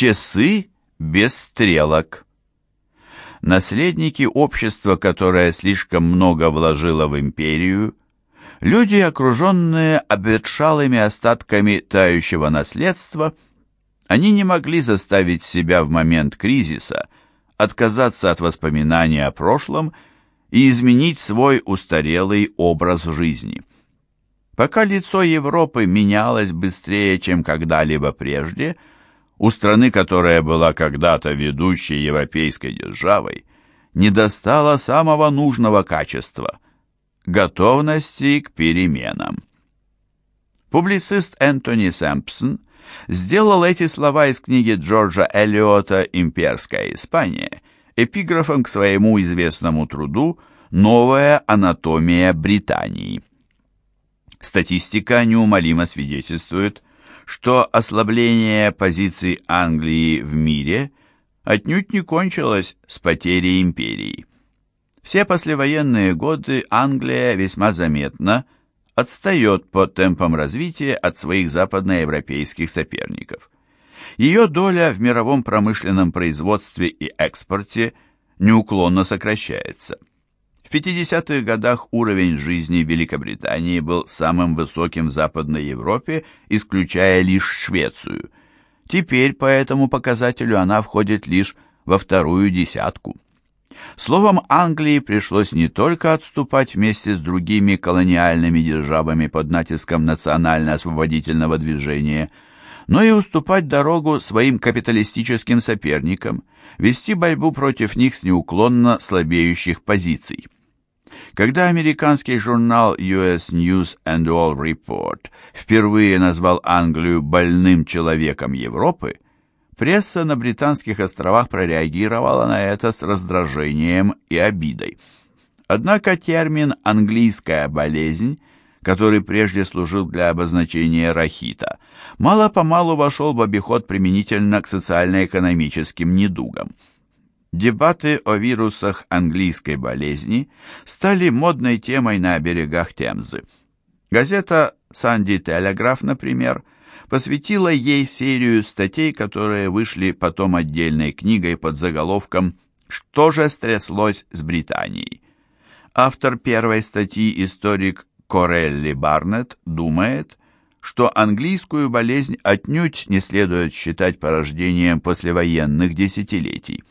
Часы без стрелок. Наследники общества, которое слишком много вложило в империю, люди, окруженные обветшалыми остатками тающего наследства, они не могли заставить себя в момент кризиса отказаться от воспоминаний о прошлом и изменить свой устарелый образ жизни. Пока лицо Европы менялось быстрее, чем когда-либо прежде – у страны, которая была когда-то ведущей европейской державой, не достало самого нужного качества – готовности к переменам. Публицист Энтони Сэмпсон сделал эти слова из книги Джорджа Эллиота «Имперская Испания» эпиграфом к своему известному труду «Новая анатомия Британии». Статистика неумолимо свидетельствует – что ослабление позиций Англии в мире отнюдь не кончилось с потерей империи. Все послевоенные годы Англия весьма заметно отстает по темпам развития от своих западноевропейских соперников. Ее доля в мировом промышленном производстве и экспорте неуклонно сокращается – в 50-х годах уровень жизни в Великобритании был самым высоким в Западной Европе, исключая лишь Швецию. Теперь по этому показателю она входит лишь во вторую десятку. Словом, Англии пришлось не только отступать вместе с другими колониальными державами под натиском национально-освободительного движения, но и уступать дорогу своим капиталистическим соперникам, вести борьбу против них с неуклонно слабеющих позиций. Когда американский журнал US News and World Report впервые назвал Англию больным человеком Европы, пресса на Британских островах прореагировала на это с раздражением и обидой. Однако термин «английская болезнь», который прежде служил для обозначения рахита, мало-помалу вошел в обиход применительно к социально-экономическим недугам. Дебаты о вирусах английской болезни стали модной темой на берегах Темзы. Газета «Санди Телеграф», например, посвятила ей серию статей, которые вышли потом отдельной книгой под заголовком «Что же стряслось с Британией?». Автор первой статьи, историк Корелли Барнетт, думает, что английскую болезнь отнюдь не следует считать порождением послевоенных десятилетий.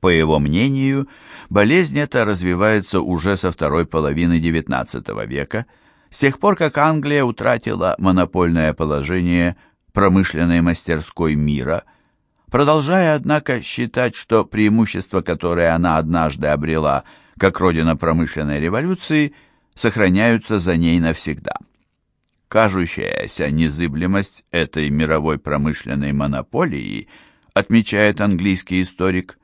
По его мнению, болезнь эта развивается уже со второй половины XIX века, с тех пор, как Англия утратила монопольное положение промышленной мастерской мира, продолжая, однако, считать, что преимущества, которые она однажды обрела как родина промышленной революции, сохраняются за ней навсегда. Кажущаяся незыблемость этой мировой промышленной монополии, отмечает английский историк,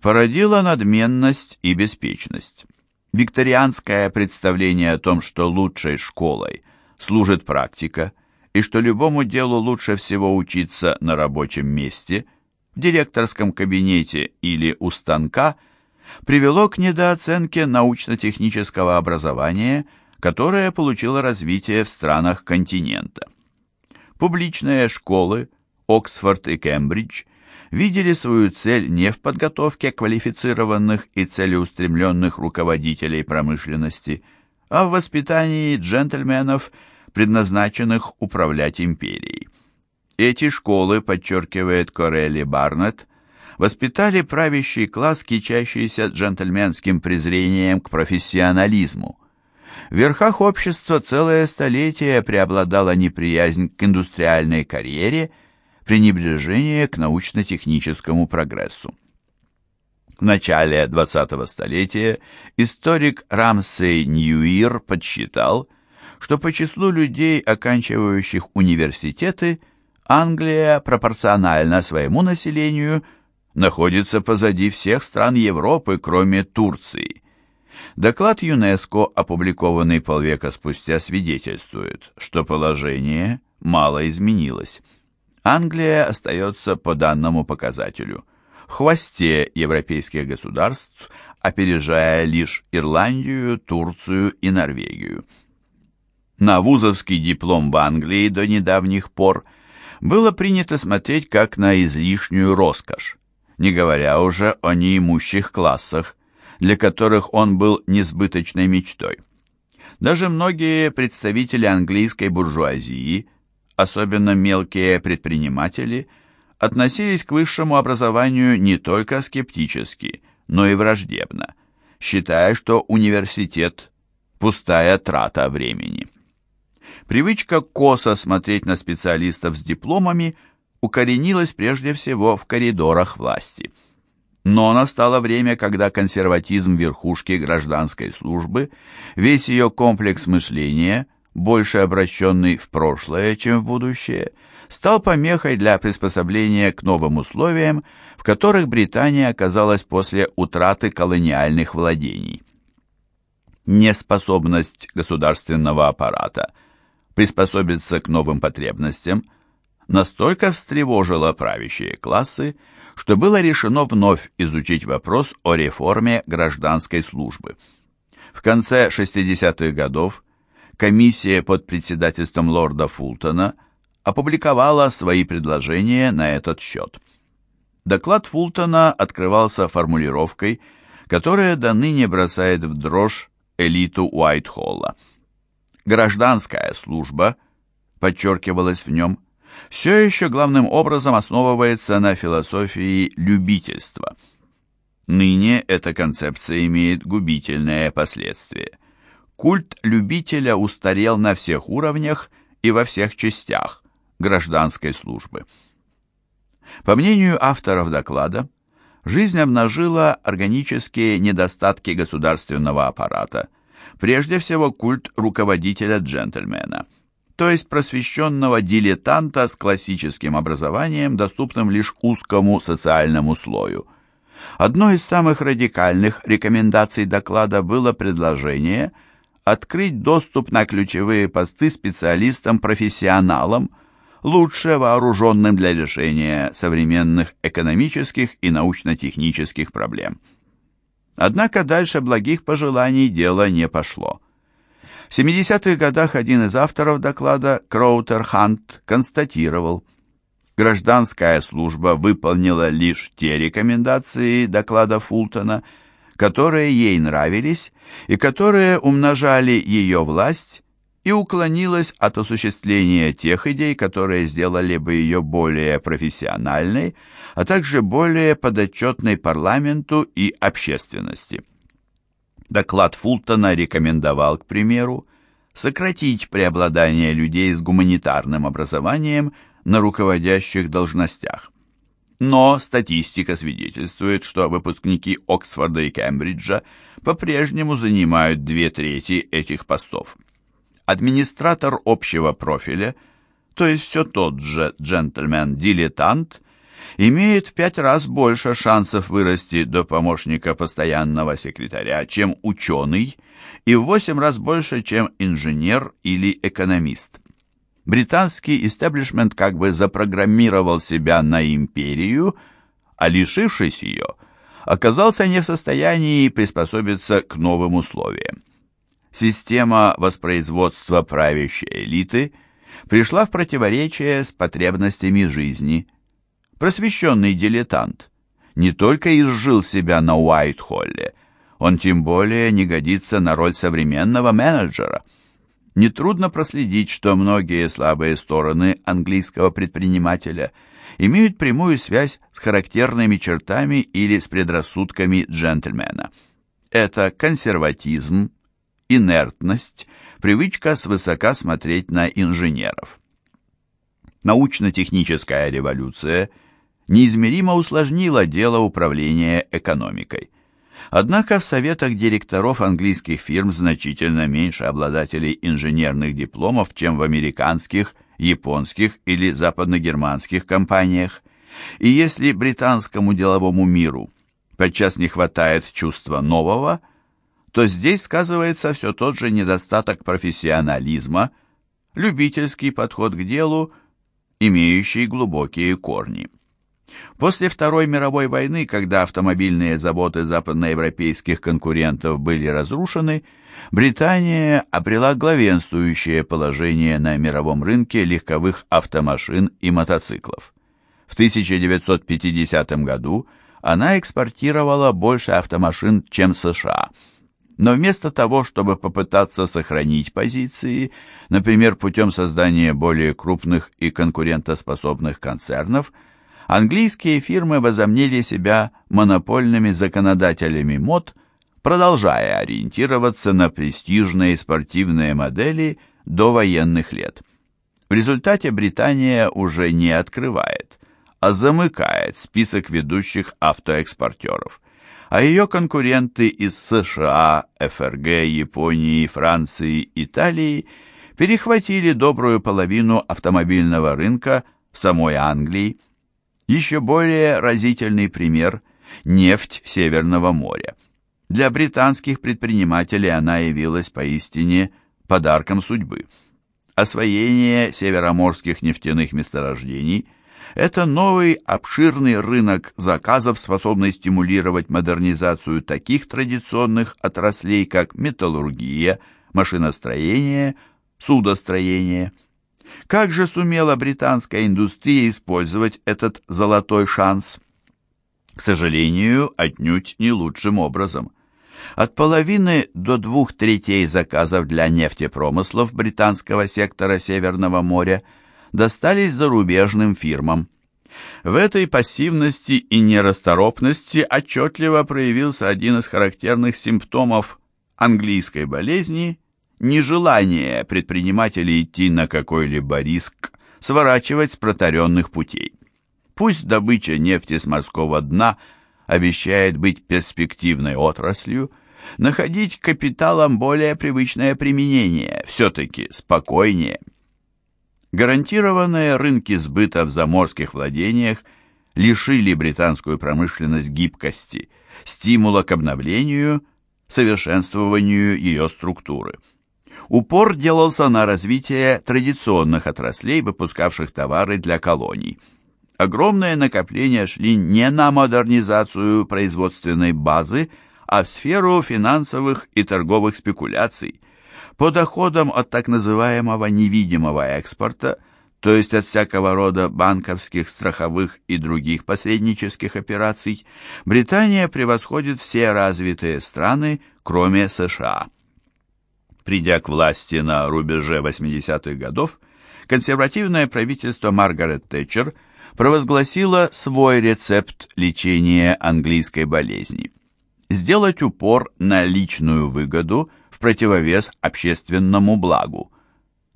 породила надменность и беспечность. Викторианское представление о том, что лучшей школой служит практика, и что любому делу лучше всего учиться на рабочем месте, в директорском кабинете или у станка, привело к недооценке научно-технического образования, которое получило развитие в странах континента. Публичные школы, Оксфорд и Кембридж – видели свою цель не в подготовке квалифицированных и целеустремленных руководителей промышленности, а в воспитании джентльменов, предназначенных управлять империей. Эти школы, подчеркивает Корелли Барнетт, воспитали правящий класс, кичащийся джентльменским презрением к профессионализму. В верхах общества целое столетие преобладала неприязнь к индустриальной карьере – пренебрежение к научно-техническому прогрессу. В начале 20-го столетия историк Рамсей Ньюир подсчитал, что по числу людей, оканчивающих университеты, Англия пропорционально своему населению находится позади всех стран Европы, кроме Турции. Доклад ЮНЕСКО, опубликованный полвека спустя, свидетельствует, что положение мало изменилось. Англия остается по данному показателю в хвосте европейских государств, опережая лишь Ирландию, Турцию и Норвегию. На вузовский диплом в Англии до недавних пор было принято смотреть как на излишнюю роскошь, не говоря уже о неимущих классах, для которых он был несбыточной мечтой. Даже многие представители английской буржуазии, особенно мелкие предприниматели, относились к высшему образованию не только скептически, но и враждебно, считая, что университет – пустая трата времени. Привычка косо смотреть на специалистов с дипломами укоренилась прежде всего в коридорах власти. Но настало время, когда консерватизм верхушки гражданской службы, весь ее комплекс мышления, больше обращенный в прошлое, чем в будущее, стал помехой для приспособления к новым условиям, в которых Британия оказалась после утраты колониальных владений. Неспособность государственного аппарата – приспособиться к новым потребностям, настолько встревожило правящие классы, что было решено вновь изучить вопрос о реформе гражданской службы. В конце 60-х годов комиссия под председательством лорда Фултона опубликовала свои предложения на этот счет. Доклад Фултона открывался формулировкой, которая до ныне бросает в дрожь элиту Уайтхолла – Гражданская служба, подчеркивалось в нем, все еще главным образом основывается на философии любительства. Ныне эта концепция имеет губительное последствие. Культ любителя устарел на всех уровнях и во всех частях гражданской службы. По мнению авторов доклада, жизнь обнажила органические недостатки государственного аппарата – Прежде всего культ руководителя-джентльмена, то есть просвещенного дилетанта с классическим образованием, доступным лишь узкому социальному слою. Одной из самых радикальных рекомендаций доклада было предложение открыть доступ на ключевые посты специалистам-профессионалам, лучше вооруженным для решения современных экономических и научно-технических проблем. Однако дальше благих пожеланий дело не пошло. В 70-х годах один из авторов доклада, Кроутер Хант, констатировал, гражданская служба выполнила лишь те рекомендации доклада Фултона, которые ей нравились и которые умножали ее власть и уклонилась от осуществления тех идей, которые сделали бы ее более профессиональной, а также более подотчетной парламенту и общественности. Доклад Фултона рекомендовал, к примеру, сократить преобладание людей с гуманитарным образованием на руководящих должностях. Но статистика свидетельствует, что выпускники Оксфорда и Кембриджа по-прежнему занимают две трети этих постов администратор общего профиля, то есть все тот же джентльмен-дилетант, имеет в пять раз больше шансов вырасти до помощника постоянного секретаря, чем ученый, и в восемь раз больше, чем инженер или экономист. Британский истеблишмент как бы запрограммировал себя на империю, а лишившись ее, оказался не в состоянии приспособиться к новым условиям система воспроизводства правящей элиты пришла в противоречие с потребностями жизни. Просвещенный дилетант не только изжил себя на Уайт-Холле, он тем более не годится на роль современного менеджера. Нетрудно проследить, что многие слабые стороны английского предпринимателя имеют прямую связь с характерными чертами или с предрассудками джентльмена. Это консерватизм, инертность, привычка свысока смотреть на инженеров. Научно-техническая революция неизмеримо усложнила дело управления экономикой. Однако в советах директоров английских фирм значительно меньше обладателей инженерных дипломов, чем в американских, японских или западногерманских компаниях. И если британскому деловому миру подчас не хватает чувства нового – то здесь сказывается все тот же недостаток профессионализма, любительский подход к делу, имеющий глубокие корни. После Второй мировой войны, когда автомобильные заводы западноевропейских конкурентов были разрушены, Британия обрела главенствующее положение на мировом рынке легковых автомашин и мотоциклов. В 1950 году она экспортировала больше автомашин, чем США. Но вместо того, чтобы попытаться сохранить позиции, например, путем создания более крупных и конкурентоспособных концернов, английские фирмы возомнили себя монопольными законодателями мод, продолжая ориентироваться на престижные спортивные модели до военных лет. В результате Британия уже не открывает, а замыкает список ведущих автоэкспортеров. А ее конкуренты из США, ФРГ, Японии, Франции, Италии перехватили добрую половину автомобильного рынка самой Англии. Еще более разительный пример – нефть Северного моря. Для британских предпринимателей она явилась поистине подарком судьбы. Освоение североморских нефтяных месторождений – это новый обширный рынок заказов, способный стимулировать модернизацию таких традиционных отраслей, как металлургия, машиностроение, судостроение. Как же сумела британская индустрия использовать этот золотой шанс? К сожалению, отнюдь не лучшим образом. От половины до двух третей заказов для нефтепромыслов британского сектора Северного моря достались зарубежным фирмам. В этой пассивности и нерасторопности отчетливо проявился один из характерных симптомов английской болезни – нежелание предпринимателей идти на какой-либо риск, сворачивать с протаренных путей. Пусть добыча нефти с морского дна обещает быть перспективной отраслью, находить капиталам более привычное применение, все-таки спокойнее. Гарантированные рынки сбыта в заморских владениях лишили британскую промышленность гибкости, стимула к обновлению, совершенствованию ее структуры. Упор делался на развитие традиционных отраслей, выпускавших товары для колоний – огромные накопления шли не на модернизацию производственной базы, а в сферу финансовых и торговых спекуляций. По доходам от так называемого невидимого экспорта, то есть от всякого рода банковских, страховых и других посреднических операций, Британия превосходит все развитые страны, кроме США. Придя к власти на рубеже 80-х годов, консервативное правительство Маргарет Тэтчер – провозгласила свой рецепт лечения английской болезни. Сделать упор на личную выгоду в противовес общественному благу.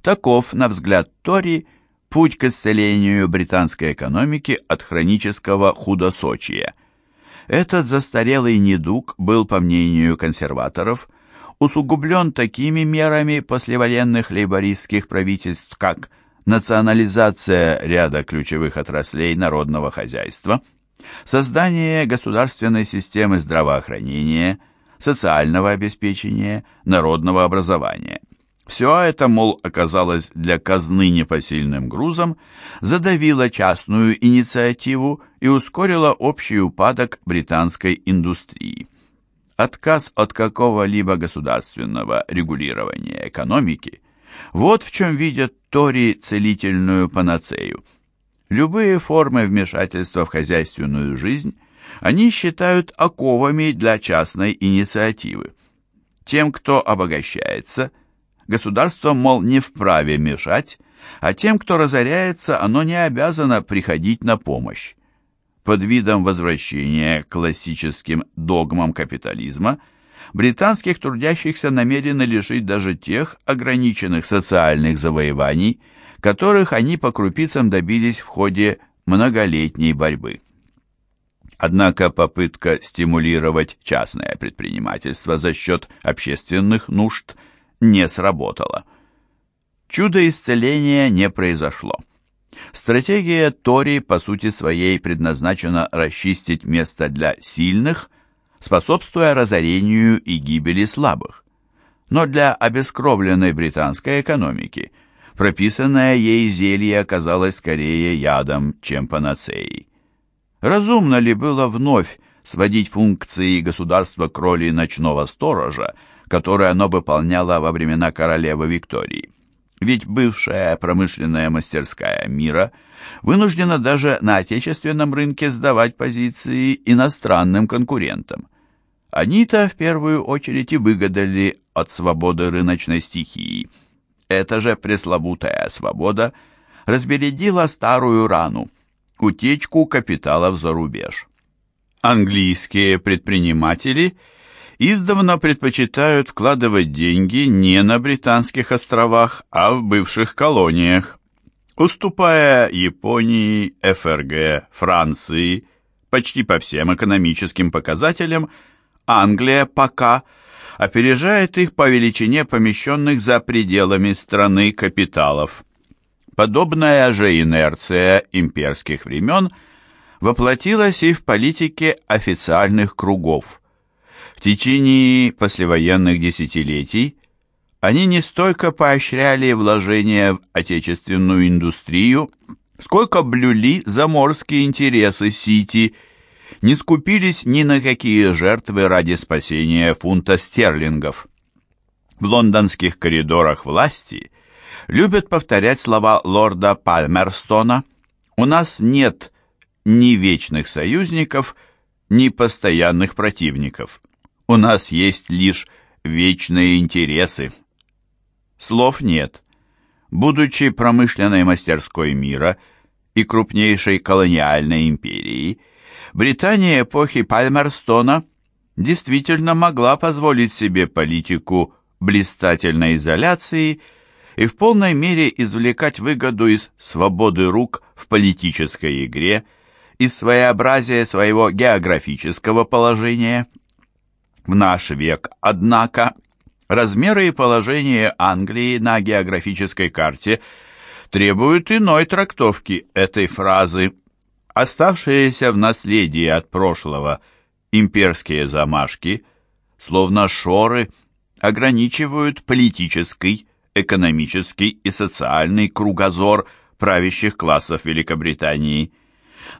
Таков, на взгляд Тори, путь к исцелению британской экономики от хронического худосочия. Этот застарелый недуг был, по мнению консерваторов, усугублен такими мерами послевоенных лейбористских правительств, как национализация ряда ключевых отраслей народного хозяйства, создание государственной системы здравоохранения, социального обеспечения, народного образования. Все это, мол, оказалось для казны непосильным грузом, задавило частную инициативу и ускорило общий упадок британской индустрии. Отказ от какого-либо государственного регулирования экономики – вот в чем видят Тори целительную панацею. Любые формы вмешательства в хозяйственную жизнь они считают оковами для частной инициативы. Тем, кто обогащается, государство, мол, не вправе мешать, а тем, кто разоряется, оно не обязано приходить на помощь. Под видом возвращения к классическим догмам капитализма – британских трудящихся намерены лишить даже тех ограниченных социальных завоеваний, которых они по крупицам добились в ходе многолетней борьбы. Однако попытка стимулировать частное предпринимательство за счет общественных нужд не сработала. Чудо исцеления не произошло. Стратегия Тори по сути своей предназначена расчистить место для сильных – способствуя разорению и гибели слабых. Но для обескровленной британской экономики прописанное ей зелье оказалось скорее ядом, чем панацеей. Разумно ли было вновь сводить функции государства к роли ночного сторожа, которую оно выполняло во времена королевы Виктории. Ведь бывшая промышленная мастерская мира вынуждена даже на отечественном рынке сдавать позиции иностранным конкурентам. Они-то в первую очередь и выгадали от свободы рыночной стихии. Эта же пресловутая свобода разбередила старую рану – утечку капиталов за рубеж. Английские предприниматели издавна предпочитают вкладывать деньги не на Британских островах, а в бывших колониях, уступая Японии, ФРГ, Франции почти по всем экономическим показателям, Англия пока опережает их по величине помещенных за пределами страны капиталов. Подобная же инерция имперских времен – воплотилась и в политике официальных кругов. В течение послевоенных десятилетий они не столько поощряли вложения в отечественную индустрию, сколько блюли заморские интересы Сити, не скупились ни на какие жертвы ради спасения фунта стерлингов. В лондонских коридорах власти любят повторять слова лорда Пальмерстона «У нас нет ни вечных союзников, ни постоянных противников. У нас есть лишь вечные интересы. Слов нет. Будучи промышленной мастерской мира и крупнейшей колониальной империей, Британия эпохи Пальмерстона действительно могла позволить себе политику блистательной изоляции и в полной мере извлекать выгоду из свободы рук в политической игре – из своеобразия своего географического положения. В наш век, однако, размеры и положение Англии на географической карте требуют иной трактовки этой фразы. Оставшиеся в наследии от прошлого имперские замашки, словно шоры, ограничивают политический, экономический и социальный кругозор правящих классов Великобритании –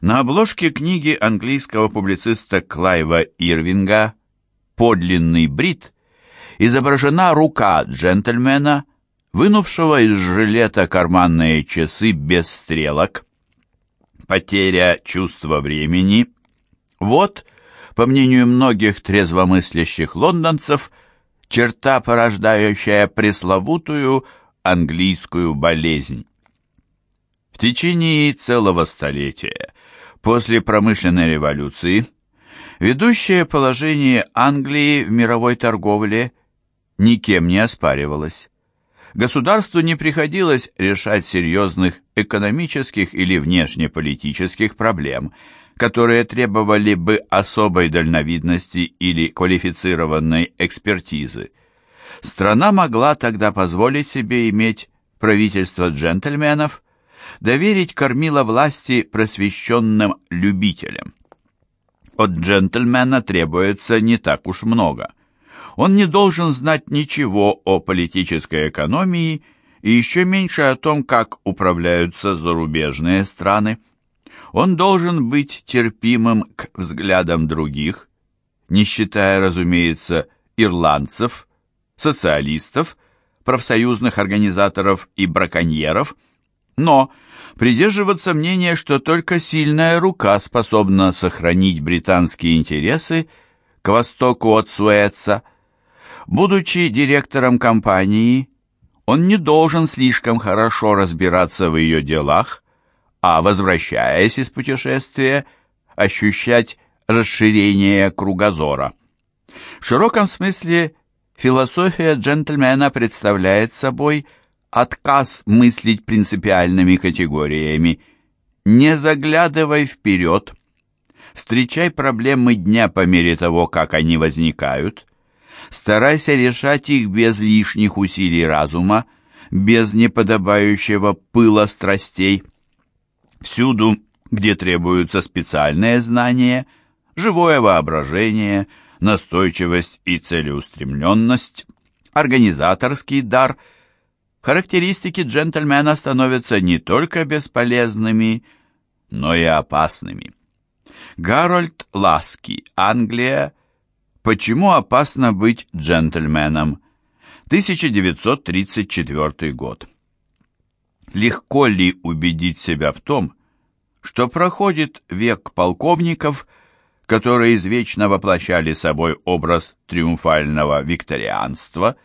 на обложке книги английского публициста Клайва Ирвинга «Подлинный брит» изображена рука джентльмена, вынувшего из жилета карманные часы без стрелок. Потеря чувства времени – вот, по мнению многих трезвомыслящих лондонцев, черта, порождающая пресловутую английскую болезнь. В течение целого столетия После промышленной революции ведущее положение Англии в мировой торговле никем не оспаривалось. Государству не приходилось решать серьезных экономических или внешнеполитических проблем, которые требовали бы особой дальновидности или квалифицированной экспертизы. Страна могла тогда позволить себе иметь правительство джентльменов – доверить кормила власти просвещенным любителям. От джентльмена требуется не так уж много. Он не должен знать ничего о политической экономии и еще меньше о том, как управляются зарубежные страны. Он должен быть терпимым к взглядам других, не считая, разумеется, ирландцев, социалистов, профсоюзных организаторов и браконьеров – но придерживаться мнения, что только сильная рука способна сохранить британские интересы к востоку от Суэца. Будучи директором компании, он не должен слишком хорошо разбираться в ее делах, а, возвращаясь из путешествия, ощущать расширение кругозора. В широком смысле философия джентльмена представляет собой – отказ мыслить принципиальными категориями. Не заглядывай вперед. Встречай проблемы дня по мере того, как они возникают. Старайся решать их без лишних усилий разума, без неподобающего пыла страстей. Всюду, где требуются специальные знания, живое воображение, настойчивость и целеустремленность, организаторский дар – характеристики джентльмена становятся не только бесполезными, но и опасными. Гарольд Ласки, Англия, Почему опасно быть джентльменом? 1934 год. Легко ли убедить себя в том, что проходит век полковников, которые извечно воплощали собой образ триумфального викторианства,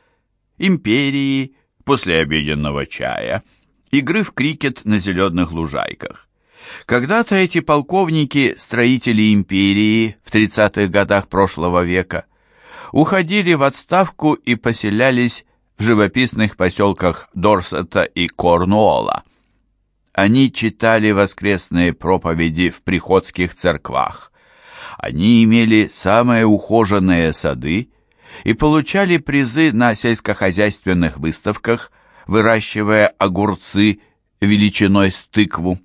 империи, послеобеденного чая, игры в крикет на зеленых лужайках. Когда-то эти полковники, строители империи в 30-х годах прошлого века, уходили в отставку и поселялись в живописных поселках Дорсета и Корнуолла. Они читали воскресные проповеди в приходских церквах. Они имели самые ухоженные сады и получали призы на сельскохозяйственных выставках, выращивая огурцы величиной с тыкву.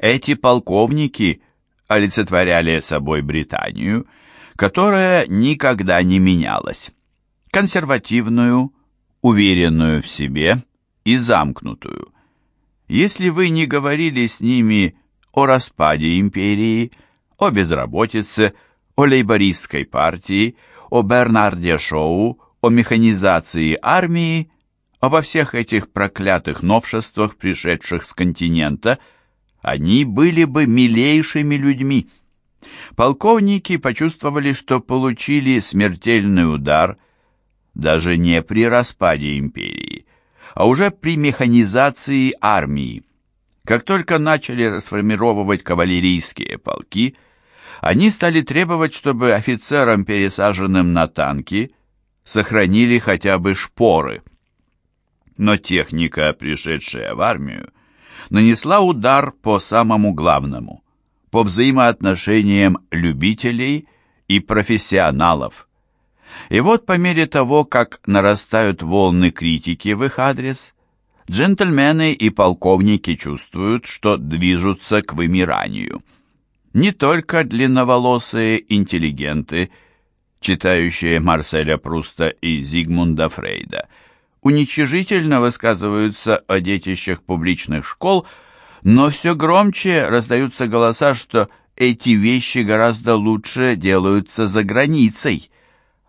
Эти полковники олицетворяли собой Британию, которая никогда не менялась консервативную, уверенную в себе и замкнутую. Если вы не говорили с ними о распаде империи, о безработице, о лейбористской партии, о Бернарде Шоу, о механизации армии, обо всех этих проклятых новшествах, пришедших с континента, они были бы милейшими людьми. Полковники почувствовали, что получили смертельный удар даже не при распаде империи, а уже при механизации армии. Как только начали расформировывать кавалерийские полки, они стали требовать, чтобы офицерам, пересаженным на танки, сохранили хотя бы шпоры. Но техника, пришедшая в армию, нанесла удар по самому главному, по взаимоотношениям любителей и профессионалов. И вот по мере того, как нарастают волны критики в их адрес, джентльмены и полковники чувствуют, что движутся к вымиранию. Не только длинноволосые интеллигенты, читающие Марселя Пруста и Зигмунда Фрейда, уничижительно высказываются о детищах публичных школ, но все громче раздаются голоса, что эти вещи гораздо лучше делаются за границей –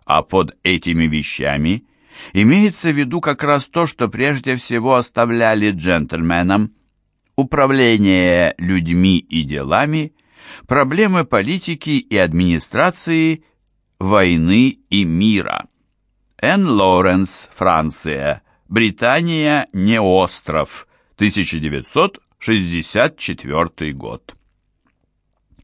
а под этими вещами имеется в виду как раз то, что прежде всего оставляли джентльменам. Управление людьми и делами, проблемы политики и администрации, войны и мира. Н. Лоренс, Франция. Британия не остров. 1964 год.